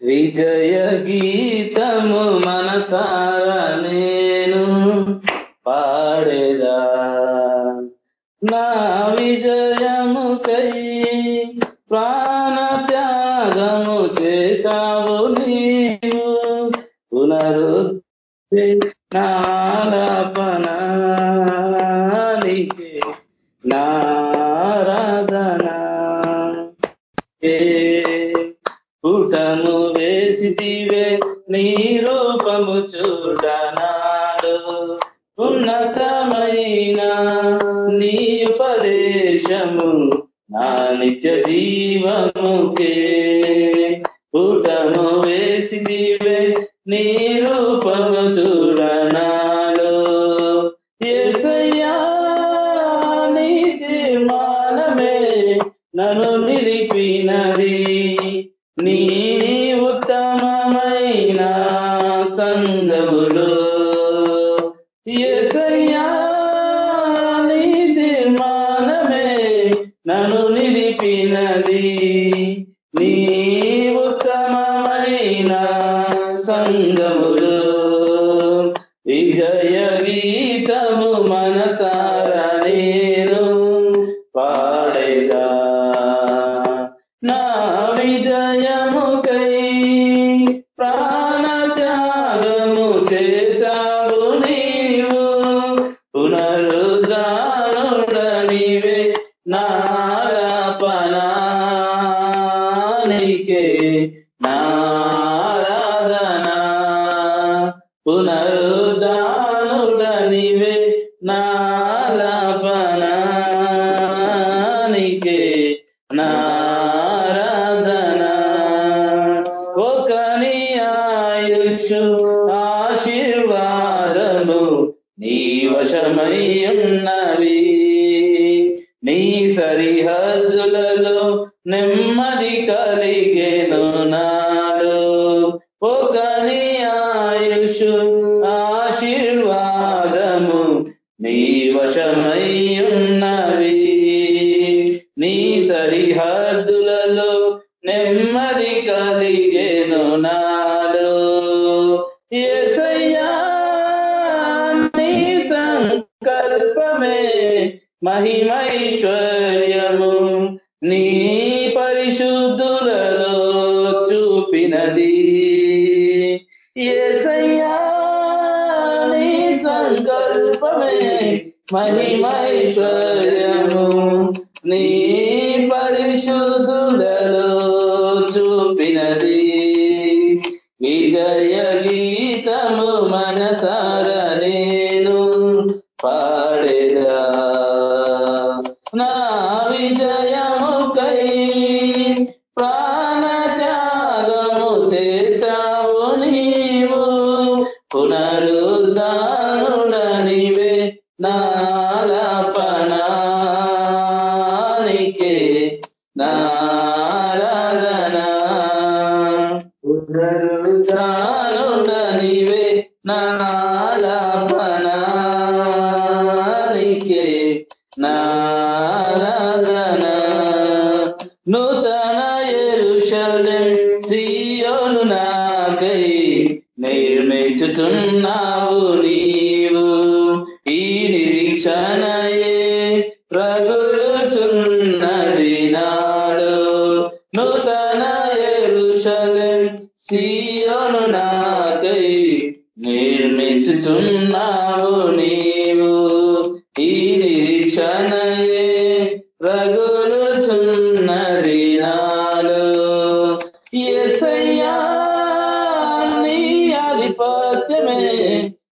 విజయ గీతము మనసారనే వేసితివే నీ రూపము చూడనాడు. ఉన్నతమైన నీ ఉపదేశము నా నిత్య జీవముకే. పుటము వేసితివే నీ సంగములో النبي. ఐశ్వర్యము నీ పరిశుద్ధులలో చూపినది. ఏసయ్యా నీ సంకల్పమే మహిమా Hallelujah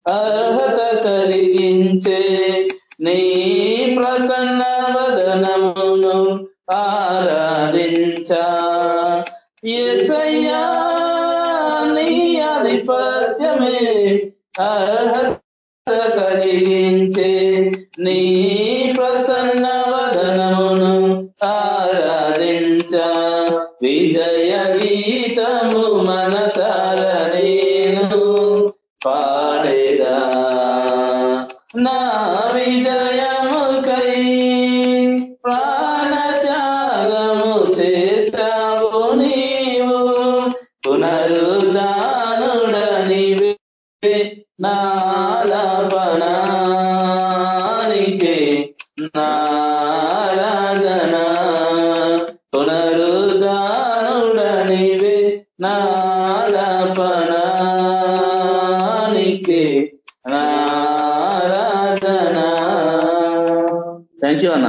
అర్హత కలిగించే నీ ప్రసన్న వదనమును ఆరాధించ. ఎసయ్యా నీ ఆధిపత్యమే అర్ Bye. థ్యాంక్ యూ అన్న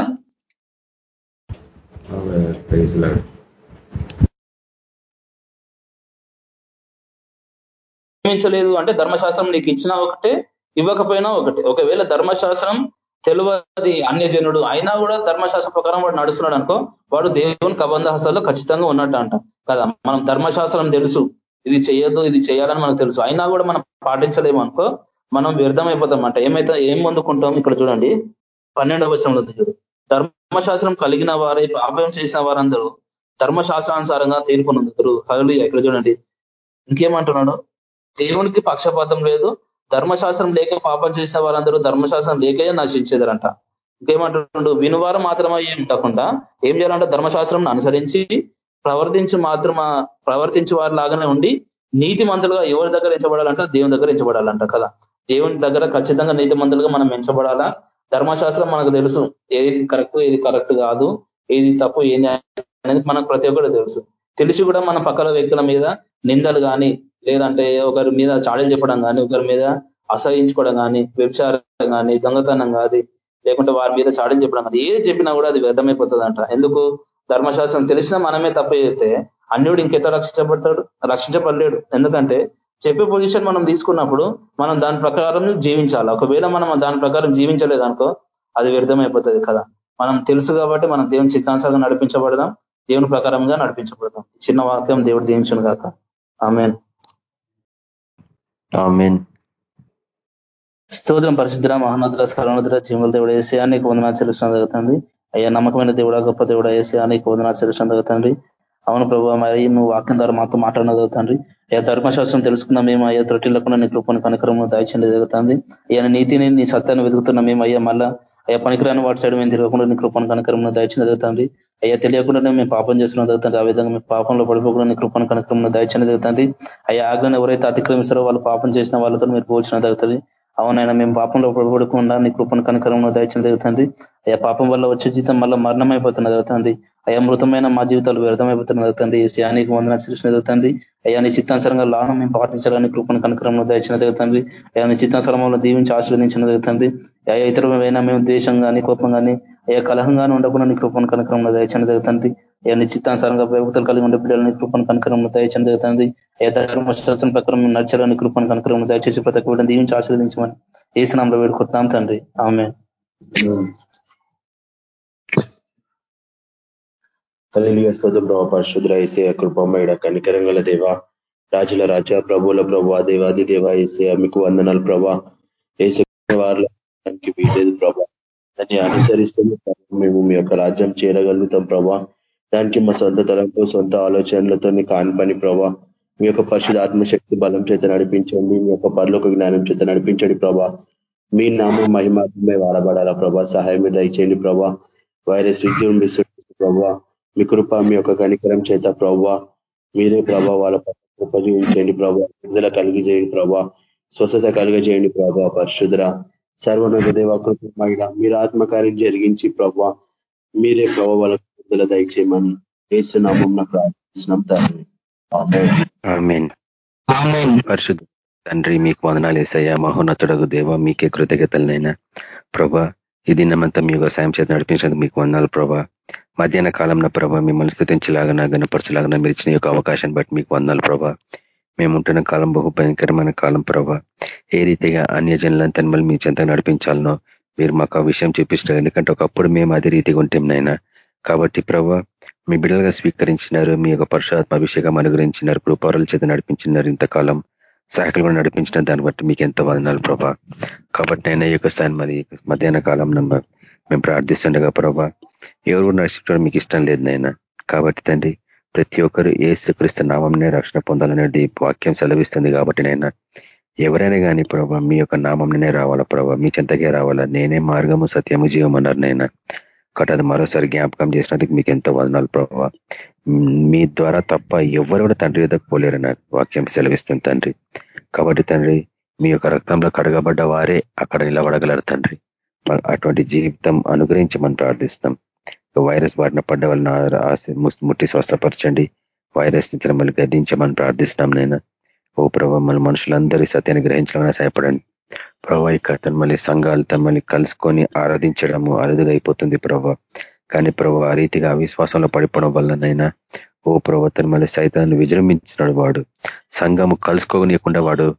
నియమించలేదు అంటే ధర్మశాస్త్రం నీకు ఇచ్చినా ఒకటే ఇవ్వకపోయినా ఒకటే. ఒకవేళ ధర్మశాస్త్రం తెలియది అన్యజనుడు అయినా కూడా ధర్మశాస్త్ర ప్రకారం వాడు నడుస్తున్నాడు అనుకో వాడు దేవుని కబంధ హస్తాల్లో ఖచ్చితంగా ఉన్నట్టు అంట. కదా మనం ధర్మశాస్త్రం తెలుసు. ఇది చేయొద్దు ఇది చేయాలని మనకు తెలుసు. అయినా కూడా మనం పాటించలేము అనుకో మనం వ్యర్థం అయిపోతాం అంట. ఏమైతే ఏం పొందుకుంటాం ఇక్కడ చూడండి. పన్నెండవ వచనంలో చూడు ధర్మశాస్త్రం కలిగిన వారే పాపం చేసిన వారందరూ ధర్మశాస్త్రానుసారంగా తీర్పునందుతారు హలు ఎక్కడ చూడండి. ఇంకేమంటున్నాడు? దేవునికి పక్షపాతం లేదు ధర్మశాస్త్రం లేక పాపం చేసిన వారందరూ ధర్మశాస్త్రం లేకే నశించేదారంట. ఇంకేమంటున్నాడు? వినువారం మాత్రమే ఏం కాకుండా ఏం చేయాలంటే ధర్మశాస్త్రం అనుసరించి ప్రవర్తించి మాత్రం ప్రవర్తించి వారి లాగానే ఉండి నీతి మంతులుగా ఎవరి దగ్గర ఎంచబడాలంట దేవుని దగ్గర ఎంచబడాలంట కదా. దేవుని దగ్గర ఖచ్చితంగా నీతి మంతులుగా మనం ఎంచబడాలా? ధర్మశాస్త్రం మనకు తెలుసు. ఏది కరెక్ట్ ఏది కరెక్ట్ కాదు ఏది తప్పు ఏది అనేది మనకు ప్రతి ఒక్కరు తెలుసు. తెలిసి కూడా మన పక్కల వ్యక్తుల మీద నిందలు కానీ లేదంటే ఒకరి మీద చాడీలు చెప్పడం కానీ ఒకరి మీద అసహించుకోవడం కానీ వ్యభిచారం కానీ దొంగతనం కానీ లేకుంటే వారి మీద చాడీలు చెప్పడం కానీ ఏది చెప్పినా కూడా అది వ్యర్థమైపోతుంది ఎందుకు? ధర్మశాస్త్రం తెలిసినా మనమే తప్పు చేస్తే అన్యుడు ఇంకెట్లా రక్షించబడతాడు? రక్షించబడలేడు. ఎందుకంటే చెప్పే పొజిషన్ మనం తీసుకున్నప్పుడు మనం దాని ప్రకారం జీవించాలి. ఒకవేళ మనం దాని ప్రకారం జీవించలేదనుకో అది వ్యర్థమైపోతుంది కదా. మనం తెలుసు కాబట్టి మనం దేవుని చిత్తాంశాలుగా నడిపించబడదాం దేవుని ప్రకారంగా నడిపించబడదాం. చిన్న వాక్యం దేవుడు దీవించను కాక ఆమెన్. స్తోత్రం పరిశుద్ర మహానదుల సరణుద్ర జీవుల దేవుడు వేసే అనేక వందనా చెల్లించడం జరుగుతుంది. అయ్యా నమ్మకమైన దేవుడా గొప్ప దేవుడు వేసే అనేక వందనా చెల్లించడం జరుగుతుంది. అవును ప్రభు మరి నువ్వు వాక్యం ద్వారా మాతో మాట్లాడిన తండ్రి. ఏ ధర్మశాస్త్రం తెలుసుకున్న మేము అయ్యా త్రొట్టిల్లకుండా నీ కృపను కనకరము దాయిచండి జరుగుతుంది ఆయన నీతిని నీ సత్యాన్ని వెతుకుతున్న మేము అయ్యా మళ్ళా అయ్యా పనికిరాని వాటి సైడ్ మేము తిరగకుండా నీ కృపను కనకరమును దాయిచిన జరుగుతుంది అయ్యా తెలియకుండానే మేము పాపం చేస్తున్న జరుగుతుంది ఆ విధంగా మేము పాపంలో పడిపోకుండా నీ కృపను కనకరమును దాయిచిన జరుగుతుంది అయ్యా ఆజ్ఞను ఎవరైతే అతిక్రమిస్తారో వాళ్ళు పాపం చేసిన వాళ్ళతో మీరు పోల్చిన జరుగుతుంది అవునైనా మేము పాపంలో పడకుండా నీ కృపను కనకరంలో దయచిన జరుగుతుంది అయ్యా పాపం వల్ల వచ్చే జీతం మళ్ళీ మరణం అయిపోతున్న జరుగుతుంది అయ్యా మృతమైన మా జీవితాలు వ్యర్థమైపోతున్న జరుగుతుంది శానికి వందన సృష్టి జరుగుతుంది అయ్యా నీ చిత్తానుసరంగా లాభం మేము పాటించాలని కృపణ కనకరంలో దయచిన జరుగుతుంది అయ్యా నీ చిత్తానుసరంలో దీవించి ఆశీర్వదించిన జరుగుతుంది అయ్యా ఇతరమైనా మేము ద్వేషం కానీ కోపం కానీ అయ్యా కలహంగానే ఉండకుండా నీ కృపణ కనకరంలో దయచిన జరుగుతుంది అయ్యా నీ నిశ్చితానుసారంగా ప్రభుత్వాలు కలిగి ఉండే బిడ్డలని కృపణ కనకరం దయచని జరుగుతుంది అయ్యా ప్రకారం మేము నడిచాలని కృపణ కనకరం దయచేసి ప్రతి ఒక్క బిడ్డను దీవించి ఆశీర్వదించమని ఏసునాంలో వేడుకుంటున్నాం తండ్రి. ఆమె స్తోత్రం ప్రభావ పరిశుద్ర ఏసయ కృపమ్మడ కనికరంగల దేవ రాజుల రాజ ప్రభుల ప్రభా దేవాది దేవ ఏసయ మీకు వందనాలు ప్రభా. ఏసీ వారికి వీలేదు ప్రభా. దాన్ని అనుసరిస్తే మేము మీ యొక్క రాజ్యం చేరగలుగుతాం ప్రభా. దానికి మా సొంత తలంపు సొంత ఆలోచనలతో కాన్పని ప్రభా. మీ యొక్క పరిశుద్ధ ఆత్మశక్తి బలం చేత నడిపించండి మీ యొక్క పర్లోక జ్ఞానం చేత నడిపించండి ప్రభా. మీ నామ మహిమాత్మే వాడబడాలా ప్రభా. సహాయం మీద ఇచ్చేయండి ప్రభా. వైరస్ విజృంభిస్తుంది ప్రభా. మీ కృప మీ యొక్క కనికరం చేత ప్రభా మీరే ప్రభా వాళ్ళ కృప చూపించండి ప్రభా విడుదల కలిగి చేయండి ప్రభా స్వస్థత కలిగ చేయండి ప్రభా పరిశుద్ర సర్వనగ దేవ కృపమైన మీరు ఆత్మకార్యం జరిగించి ప్రభా మీరే ప్రభా వాళ్ళ విడుదల దయచేయమని వేస్తున్నామం ప్రార్థిస్తున్నాం పరిశుద్ధ తండ్రి మీకు వందనాలు వేసయ్యా మహోన్నతుడగు దేవ మీకే కృతజ్ఞతలనైనా. ప్రభా ఈ దినమంతా మీ సాయం చేత నడిపించినందుకు మీకు వందనాలు ప్రభా మధ్యాహ్న కాలంలో ప్రభా మిమ్మల్ని స్థుతించలాగన గణపరచలాగన మీరు ఇచ్చిన యొక్క అవకాశాన్ని బట్టి మీకు వందాలు ప్రభా. మేము ఉంటున్న కాలం బహు భయంకరమైన కాలం ప్రభా. ఏ రీతిగా అన్యజనులంతా మళ్ళీ మీ చెంత నడిపించాలనో మీరు మాకు ఆ విషయం చూపిస్తారు ఎందుకంటే ఒకప్పుడు మేము అదే రీతిగా ఉంటాం నాయన. కాబట్టి ప్రభా మీ బిడ్డలుగా స్వీకరించినారు మీ యొక్క పరుషాత్మ అభిషేకం అనుగ్రహించినారు కృపారుల చేత నడిపించినారు ఇంతకాలం సహాయకులు కూడా నడిపించిన దాన్ని బట్టి మీకు ఎంత వదనాలు ప్రభా. కాబట్టి నేను ఈ యొక్క స్థాయి మరి మధ్యాహ్న కాలం మేము ప్రార్థిస్తుండగా ప్రభా ఎవరు కూడా నడిచిపోవడం మీకు ఇష్టం లేదు నాయన. కాబట్టి తండ్రి ప్రతి ఒక్కరు ఏ శ్రీకరిస్తు నామంనే రక్షణ పొందాలనేది వాక్యం సెలవిస్తుంది కాబట్టి నైనా ఎవరైనా కానీ ప్రభావ మీ యొక్క నామంనే రావాలా ప్రభావ మీ చెంతకే రావాలా? నేనే మార్గము సత్యము జీవం అన్నారు నైనా కాబట్టి అది మరోసారి జ్ఞాపకం చేసినందుకు మీకు ఎంతో వదనాలు ప్రభావ మీ ద్వారా తప్ప ఎవరు కూడా తండ్రి ఎదకు పోలేరని వాక్యం సెలవిస్తుంది తండ్రి. కాబట్టి తండ్రి మీ యొక్క రక్తంలో కడగబడ్డ వారే అక్కడ నిలబడగలరు తండ్రి. అటువంటి జీవితం అనుగ్రహించమని మనం ప్రార్థిస్తాం వైరస్ బారిన పడ్డ వాళ్ళని ముట్టి స్వస్థపరచండి. వైరస్ నుంచి మళ్ళీ గర్దించమని ప్రార్థిస్తున్నాం నేను ఓ ప్రభావ మన మనుషులందరూ సత్యాన్ని గ్రహించడం సహాయపడండి. ప్రభావ ఇక మళ్ళీ సంఘాలు తమ్మల్ని కలుసుకొని ఆరాధించడము అరుదుగా అయిపోతుంది ప్రభావ కానీ ప్రభు ఆ రీతిగా విశ్వాసంలో పడిపోవడం వల్లనైనా ఓ ప్రభు మళ్ళీ సైతాన్ని విజృంభించినాడు వాడు. సంఘము కలుసుకోనియకుండా వాడు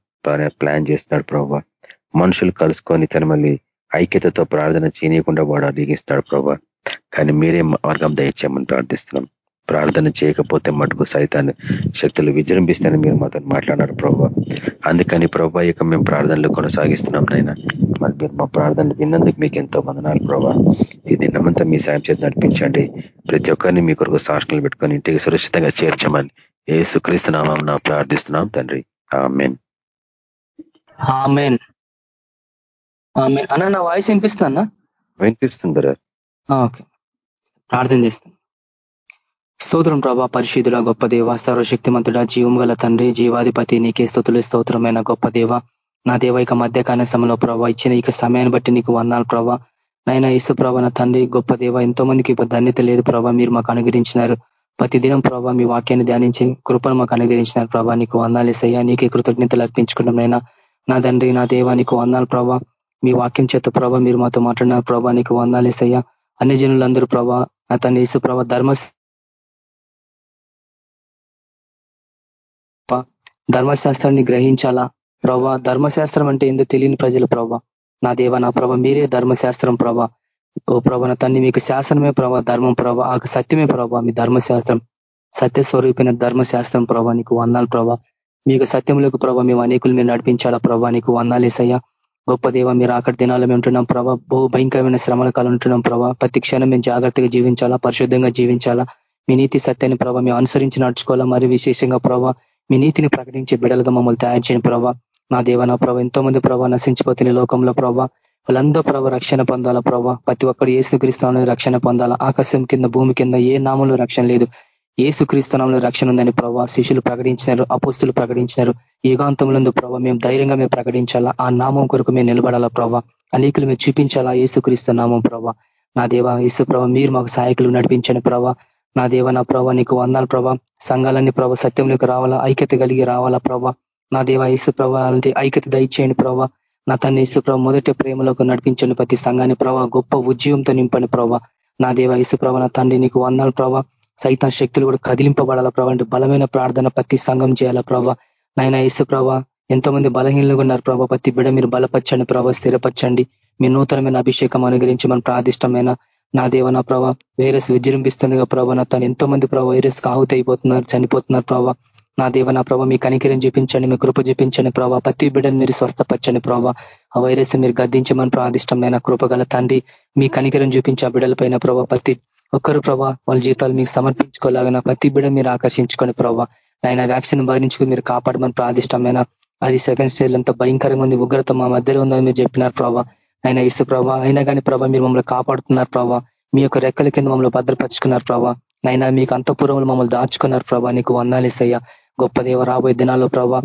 ప్లాన్ చేస్తున్నాడు ప్రభావ మనుషులు కలుసుకొని తన మళ్ళీ ఐక్యతతో ప్రార్థన చేయనీయకుండా వాడు అడిగిస్తాడు ప్రభా. కానీ మీరే మార్గం దయచేయమని ప్రార్థిస్తున్నాం. ప్రార్థన చేయకపోతే మటుకు సైతాన్ని శక్తులు విజృంభిస్తాయని మీరు మాతో మాట్లాడారు ప్రభావ అందుకని ప్రభా ఇక మేము ప్రార్థనలు కొనసాగిస్తున్నాం నైనా మరి మీరు మా ప్రార్థనలు విన్నందుకు మీకు ఎంతో వందనాలు ప్రభా. ఈ దినమంతా మీ సాయం చేతి నడిపించండి. ప్రతి ఒక్కరిని మీ కొరకు సాక్షులు పెట్టుకొని ఇంటికి సురక్షితంగా చేర్చమని ఏ సుక్రీస్తున్నామం ప్రార్థిస్తున్నాం తండ్రి. ఆమెన్. అన్న నా వాయిస్ వినిపిస్తుందా వినిపిస్తుందరా ఓకే. ప్రార్థన చేస్తాను స్తోత్రం ప్రభా పరిశుద్ధుడ గొప్ప దేవ సర్వశక్తిమంతుడ జీవం గల తండ్రి జీవాధిపతి నీకే స్థుతులు స్తోత్రమైన గొప్ప దేవ. నా దేవ ఇక మధ్యకాల సమయంలో ప్రభావ ఇచ్చిన ఇక సమయాన్ని బట్టి నీకు వందాలు ప్రభా. నైనా ఇసు ప్రభా నా తండ్రి గొప్ప దేవ ఎంతో మందికి ధన్యత లేదు ప్రభా మీరు మాకు అనుగ్రహించినారు. ప్రతిదినం ప్రభా మీ వాక్యాన్ని ధ్యానించి కృపను మాకు అనుగ్రహించినారు ప్రభా నీకు వందాలు ఇస్తాయా నీకే కృతజ్ఞతలు అర్పించుకున్నాం నా తండ్రి నా దేవ నీకు వందాలు ప్రభా. మీ వాక్యం చేత ప్రభా మీరు మాతో మాట్లాడినారు ప్రభా నీకు వందాలు ఇస్తాయా అన్ని జనులందరూ ప్రభా అతని ఇసు ప్రభా ధర్మ ధర్మశాస్త్రాన్ని గ్రహించాలా? ప్రభా ధర్మశాస్త్రం అంటే ఎందుకు తెలియని ప్రజల ప్రభా. నా దేవ నా ప్రభ మీరే ధర్మశాస్త్రం ప్రభా. ఓ ప్రభ తన్ని మీకు శాసనమే ప్రభా ధర్మం ప్రభా. ఆ సత్యమే ప్రభా మీ ధర్మశాస్త్రం. సత్య స్వరూపిన ధర్మశాస్త్రం ప్రభా నీకు వందాలు ప్రభా. మీకు సత్యంలోకి ప్రభా మేము అనేకులు మీరు నడిపించాలా ప్రభా నీకు వందాలేసయ్యా గొప్ప దేవ మీరు అక్కడి దినాలు మేము ఉంటున్నాం ప్రభా. బహు భయంకరమైన శ్రమల కాలం ఉంటున్నాం ప్రభా. ప్రతి క్షణం మేము జాగ్రత్తగా జీవించాలా పరిశుద్ధంగా జీవించాలా? మీ నీతి సత్యాన్ని ప్రభావ మేము అనుసరించి నడుచుకోవాలా? మరి విశేషంగా ప్రభావ మీ నీతిని ప్రకటించే బిడలుగా మమ్మల్ని తయారు చేయని ప్రభావ నా దేవ నా ప్రభావ ఎంతో మంది ప్రభావ నశించిపోతున్న లోకంలో ప్రభావ వాళ్ళందరూ ప్రభావ రక్షణ పొందాలా ప్రభావ ప్రతి ఒక్కరు ఏసుక్రీస్తునామని రక్షణ పొందాలా? ఆకాశం కింద భూమి కింద ఏ నామంలో రక్షణ లేదు. ఏసుక్రీస్తునామంలో రక్షణ ఉందని ప్రభావ శిష్యులు ప్రకటించినారు అపోస్తులు ప్రకటించినారు. యుగాంతములందు ప్రభావ మేము ధైర్యంగా మేము ప్రకటించాలా? ఆ నామం కొరకు మేము నిలబడాలా ప్రభావ అనేకులు మేము చూపించాలా ఏసుక్రీస్తు నామం ప్రభావ నా దేవ ఏసు ప్రభావ మీరు మాకు సహాయకులు నడిపించండి ప్రభావ నా దేవ నా ప్రభావ నీకు వందాల ప్రభా. సంఘాలన్నీ ప్రభావ సత్యంలోకి రావాలా? ఐక్యత కలిగి రావాలా ప్రభా? నా దేవ ఏసు ప్రభా అలాంటి ఐక్యత దయచేయండి ప్రభావ నా తన ఇసు ప్రభావ మొదటి ప్రేమలోకి నడిపించండి ప్రతి సంఘాన్ని ప్రభావ గొప్ప ఉద్యమంతో నింపండి ప్రభావ నా దేవ ఇసు ప్రభా నా తండ్రి నీకు వందాలు ప్రభా. సైతం శక్తులు కూడా కదిలింపబడాల ప్రభా? అంటే బలమైన ప్రార్థన ప్రతి సంఘం చేయాలా ప్రభా? నాయన ఇసు ప్రభా ఎంతో మంది బలహీనలుగా ఉన్నారు ప్రభా. ప్రతి బిడ మీరు బలపరచండి ప్రభా స్థిరపరచండి. మీ నూతనమైన అభిషేకం అనుగ్రహించి మన ప్రాదిష్టమైన నా దేవ నా ప్రభా వైరస్ విజృంభిస్తుందిగా ప్రభా. నా తను ఎంతో మంది ప్రభా వైరస్ ఆహుతి అయిపోతున్నారు చనిపోతున్నారు ప్రభా. నా దేవ నా ప్రభావ మీ కనికరిని చూపించండి మీ కృప చూపించండి ప్రభావ ప్రతి బిడ్డను మీరు స్వస్థపరచండి ప్రభా. ఆ వైరస్ మీరు గద్దించమని ప్రాదిష్టమైన కృపగల తండ్రి మీ కనికరిని చూపించి ఆ బిడ్డలపైన ప్రభావ ప్రతి ఒక్కరు ప్రభా వాళ్ళ జీవితాలు మీకు సమర్పించుకోలేగన ప్రతి బిడ మీరు ఆకర్షించుకొని ప్రభావ ఆయన వ్యాక్సిన్ భరించుకుని మీరు కాపాడమని ప్రాదిష్టమైన అది సెకండ్ స్టేజ్ అంతా భయంకరంగా ఉంది ఉగ్రత మా మధ్యలో ఉందని మీరు చెప్పినారు ప్రభా. ఆయన ఇసు ప్రభా అయినా కానీ ప్రభా మీరు మమ్మల్ని కాపాడుతున్నారు ప్రభా. మీ యొక్క రెక్కల కింద మమ్మల్ని భద్రపరుచుకున్నారు ప్రభా. నైనా మీకు అంతపూర్వంలో మమ్మల్ని దాచుకున్నారు ప్రభా. నీకు వందాలిసయ్యా గొప్ప దేవ రాబోయే దినాల్లో ప్రభా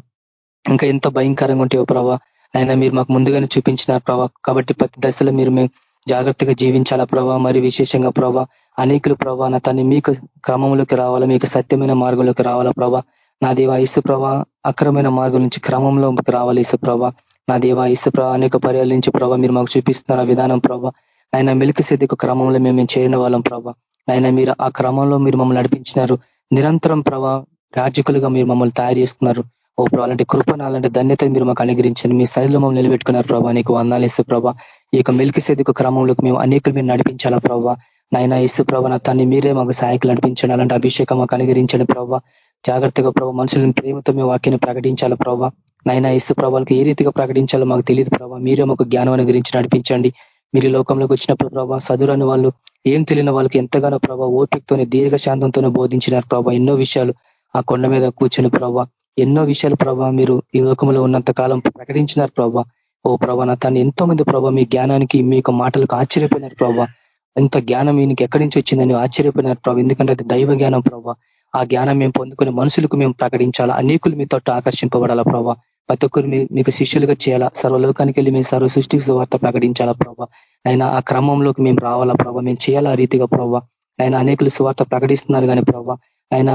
ఇంకా ఎంత భయంకరంగా ఉంటాయో ప్రభా. అయినా మీరు మాకు ముందుగానే చూపించినారు ప్రభా. కాబట్టి ప్రతి దశలో మీరు మేము జాగ్రత్తగా జీవించాలా ప్రభా? మరి విశేషంగా ప్రభా అనేకులు ప్రభా నా తను మీకు క్రమంలోకి రావాలా మీకు సత్యమైన మార్గంలోకి రావాలా ప్రభా? నా దేవ ఇసు ప్రభా అక్రమైన మార్గం నుంచి క్రమంలోకి రావాలి ఇసు ప్రభా. నా దేవ ఇసు అనేక పర్యాల నుంచి ప్రభావ మీరు మాకు చూపిస్తున్నారు ఆ విధానం ప్రభా. ఆయన మెలికి సిద్ధిక క్రమంలో మేము చేరిన వాళ్ళం ప్రభా. ఆయన మీరు ఆ క్రమంలో మీరు మమ్మల్ని నడిపించినారు. నిరంతరం ప్రభా రాజకులుగా మీరు మమ్మల్ని తయారు చేస్తున్నారు. ఓ ప్రభా అలాంటి కృపణ అలాంటి ధన్యత మీరు మాకు అనుగ్రహించండి. మీ సరిలో మమ్మల్ని నిలబెట్టుకున్నారు ప్రభా. నీకు వందాలు ఇస్తూ ప్రభా. ఈ యొక్క మెలికి సేదిక క్రమంలోకి మేము అనేకులు మీరు నడిపించాలా ప్రభావ నాయన ఇస్తు ప్రభా నా తన్ని మీరే మాకు సహాయకులు నడిపించండి. అలాంటి అభిషేకం మాకు అనుగ్రహించండి ప్రభావ జాగ్రత్తగా ప్రభావ మనుషులను ప్రేమతో మేము వాక్యాన్ని ప్రకటించాలా ప్రభావ నైనా ఇస్తు ప్రభావాలకు ఏ రీతిగా ప్రకటించాలో మాకు తెలియదు ప్రభావ మీరే మాకు జ్ఞానం గురించి నడిపించండి. మీరు లోకంలోకి వచ్చినప్పుడు ప్రభావ సదురని వాళ్ళు ఏం తెలియని వాళ్ళకి ఎంతగానో ప్రభావ ఓపికతోనే దీర్ఘశాంతంతోనే బోధించినారు ప్రభావ ఎన్నో విషయాలు ఆ కొండ మీద కూర్చుని ప్రభావ ఎన్నో విషయాలు ప్రభావ మీరు ఈ లోకంలో ఉన్నంత కాలం ప్రకటించినారు ప్రభావ ఓ ప్రభా నా తను ఎంతో మంది ప్రభావ మీ జ్ఞానానికి మీ యొక్క మాటలకు ఆశ్చర్యపోయినారు ప్రభావ ఎంత జ్ఞానం ఈయనకి ఎక్కడి నుంచి వచ్చిందని ఆశ్చర్యపోయినారు ప్రభావ ఎందుకంటే అది దైవ జ్ఞానం ప్రభావ ఆ జ్ఞానం మేము పొందుకుని మనుషులకు మేము ప్రకటించాలా? అనేకులు మీతో ఆకర్షింపబడాలా ప్రభావ ప్రతి ఒక్కరు మీకు శిష్యులుగా చేయాలా? సర్వలోకానికి వెళ్ళి మేము సర్వ సృష్టికి సువార్త ప్రకటించాలా ప్రభావ అయినా ఆ క్రమంలోకి మేము రావాలా ప్రభావ మేము చేయాలా రీతిగా ప్రభావ ఆయన అనేకులు సువార్త ప్రకటిస్తున్నారు కానీ ప్రభావ ఆయన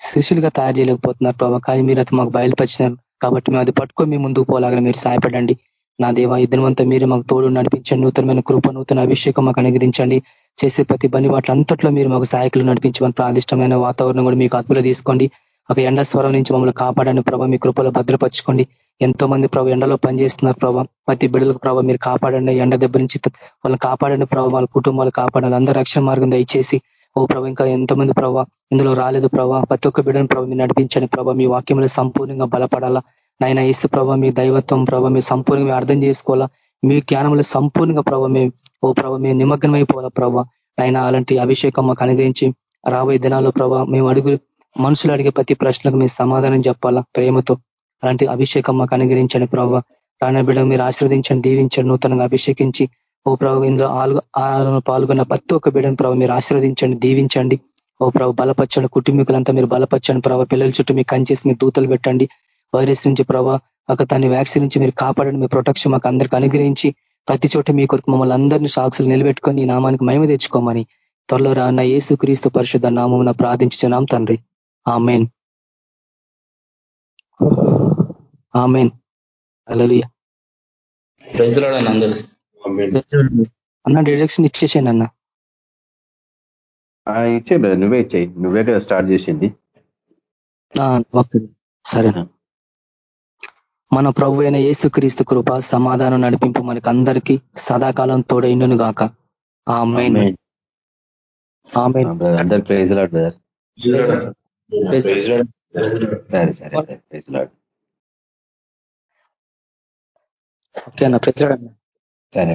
శిష్యులుగా తయారు చేయలేకపోతున్నారు ప్రభావ కానీ మీరు అది మాకు బయలుపరిచినారు కాబట్టి మేము అది పట్టుకొని మీ ముందుకు పోలాగా మీరు సాయపడండి నా దేవ ఇద్దరమంతా దినవంతా మీరు మాకు తోడు నడిపించండి. నూతనమైన కృప నూతన అభిషేకం మాకు అనుగ్రహించండి. చేసే ప్రతి పని వాటి అంతట్లో మీరు మాకు సహాయకులు నడిపించమని ప్రాదిష్టమైన వాతావరణం కూడా మీకు అదుపులో తీసుకోండి. ఒక ఎండ స్వరం నుంచి మమ్మల్ని కాపాడండి ప్రభావ మీ కృపలో భద్రపరచుకోండి. ఎంతో మంది ప్రభావ ఎండలో పనిచేస్తున్నారు ప్రభావ ప్రతి బిడ్డలకు ప్రభావ మీరు కాపాడండి. ఎండ దెబ్బ నుంచి వాళ్ళని కాపాడండి ప్రభావ వాళ్ళ కుటుంబాలు కాపాడాలి. అందరూ రక్షణ మార్గం దయచేసి. ఓ ప్రభావ ఇంకా ఎంతమంది ప్రభావ ఇందులో రాలేదు ప్రభావ ప్రతి ఒక్క బిడ్డను ప్రభావ మీరు నడిపించండి ప్రభావ మీ వాక్యంలో సంపూర్ణంగా బలపడాలా. నాయన ఇసు ప్రభావ మీ దైవత్వం ప్రభావ మీ సంపూర్ణంగా అర్థం చేసుకోవాలా. మీ జ్ఞానంలో సంపూర్ణంగా ప్రభావ మేము ఓ ప్రభావ మేము నిమగ్నమైపోవాలా ప్రభావ ఆయన అలాంటి అభిషేకం మాకు అనుదించి రాబోయే దినాల్లో ప్రభావ మేము అడుగు మనుషులు అడిగే ప్రతి ప్రశ్నలకు మీరు సమాధానం చెప్పాలా ప్రేమతో. అలాంటి అభిషేకం మాకు అనుగ్రహించండి ప్రభావ రాణ బిడ్డకు మీరు ఆశీర్వదించండి దీవించండి నూతనంగా అభిషేకించి. ఓ ప్రభావ ఇందులో ఆలు పాల్గొన్న ప్రతి ఒక్క బిడ్డను ప్రభావ మీరు ఆశీర్వదించండి దీవించండి. ఓ ప్రభు బలపరచండి కుటుంబీకులంతా మీరు బలపరచండి ప్రభావ పిల్లల చుట్టూ మీరు కంచేసి మీరు దూతలు పెట్టండి. వైరస్ నుంచి ప్రభావ ఒక దాన్ని వ్యాక్సిన్ నుంచి మీరు కాపాడండి. మీ ప్రొటెక్షన్ మాకు అందరికి అనుగ్రహించి ప్రతి చోట మీ కొరకు మమ్మల్ని అందరినీ సాక్షులు నిలబెట్టుకొని నామానికి మహిమ తెచ్చుకోమని త్వరలో రాన్న ఏసు క్రీస్తు పరిశుద్ధ నామం ప్రార్థించున్నాం తండ్రి. ఆమెన్. ఆమెన్. అలలియ అన్న డైరెక్షన్ ఇచ్చేసాను అన్న. ఇచ్చే నువ్వే ఇచ్చేయి. నువ్వే స్టార్ట్ చేసింది. సరేనా మన ప్రభు అయిన యేసుక్రీస్తు కృప సమాధానం నడిపింపు మనకి అందరికీ సదాకాలం తోడైండును గాక. అందరు ప్రైజ్ లాడ్ సరే సరే ప్రైజ్ లాడ్. ఓకే అన్న ప్రైజ్ లాడ్. సరే